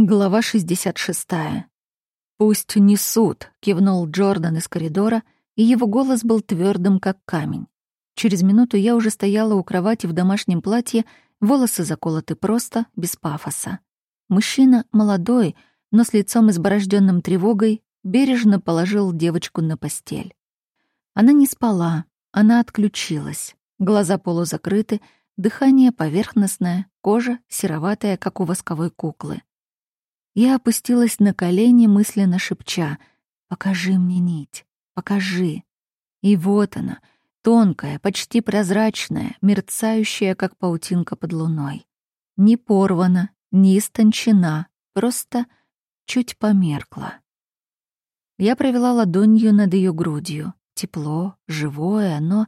Глава 66. «Пусть несут», — кивнул Джордан из коридора, и его голос был твердым, как камень. Через минуту я уже стояла у кровати в домашнем платье, волосы заколоты просто, без пафоса. Мужчина молодой, но с лицом изборожденным тревогой, бережно положил девочку на постель. Она не спала, она отключилась. Глаза полузакрыты, дыхание поверхностное, кожа сероватая, как у восковой куклы. Я опустилась на колени, мысленно шепча «Покажи мне нить, покажи». И вот она, тонкая, почти прозрачная, мерцающая, как паутинка под луной. Не порвана, не истончена, просто чуть померкла. Я провела ладонью над ее грудью. Тепло, живое, но...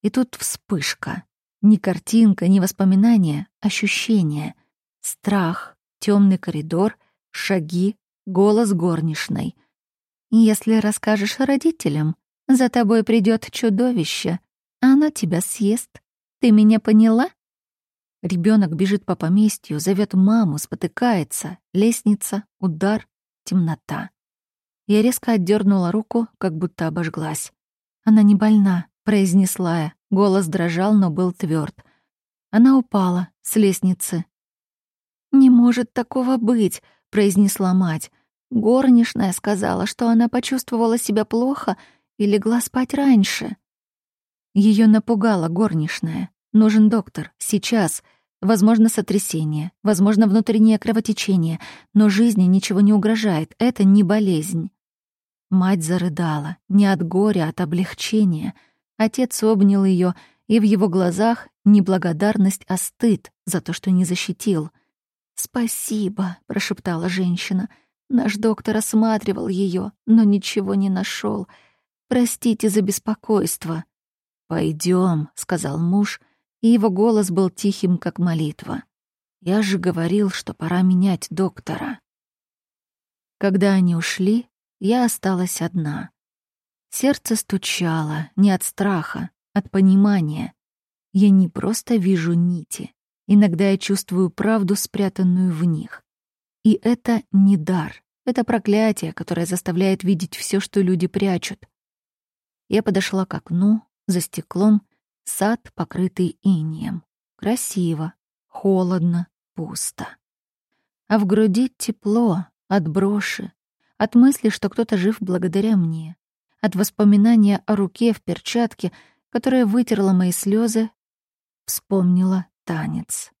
И тут вспышка. Ни картинка, ни воспоминания, ощущение. Страх, темный коридор — шаги, голос горничной. «Если расскажешь родителям, за тобой придет чудовище, оно тебя съест. Ты меня поняла?» Ребенок бежит по поместью, зовет маму, спотыкается. Лестница, удар, темнота. Я резко отдернула руку, как будто обожглась. «Она не больна», — произнесла я. Голос дрожал, но был тверд. Она упала с лестницы. «Не может такого быть!» — произнесла мать. Горничная сказала, что она почувствовала себя плохо и легла спать раньше. Ее напугала горничная. Нужен доктор. Сейчас. Возможно, сотрясение. Возможно, внутреннее кровотечение. Но жизни ничего не угрожает. Это не болезнь. Мать зарыдала. Не от горя, а от облегчения. Отец обнял ее, и в его глазах не благодарность, а стыд за то, что не защитил — «Спасибо», — прошептала женщина. «Наш доктор осматривал ее, но ничего не нашел. Простите за беспокойство». Пойдем, сказал муж, и его голос был тихим, как молитва. «Я же говорил, что пора менять доктора». Когда они ушли, я осталась одна. Сердце стучало не от страха, от понимания. Я не просто вижу нити, Иногда я чувствую правду, спрятанную в них. И это не дар. Это проклятие, которое заставляет видеть все, что люди прячут. Я подошла к окну, за стеклом, сад, покрытый инием. Красиво, холодно, пусто. А в груди тепло от броши, от мысли, что кто-то жив благодаря мне, от воспоминания о руке в перчатке, которая вытерла мои слезы, вспомнила танец.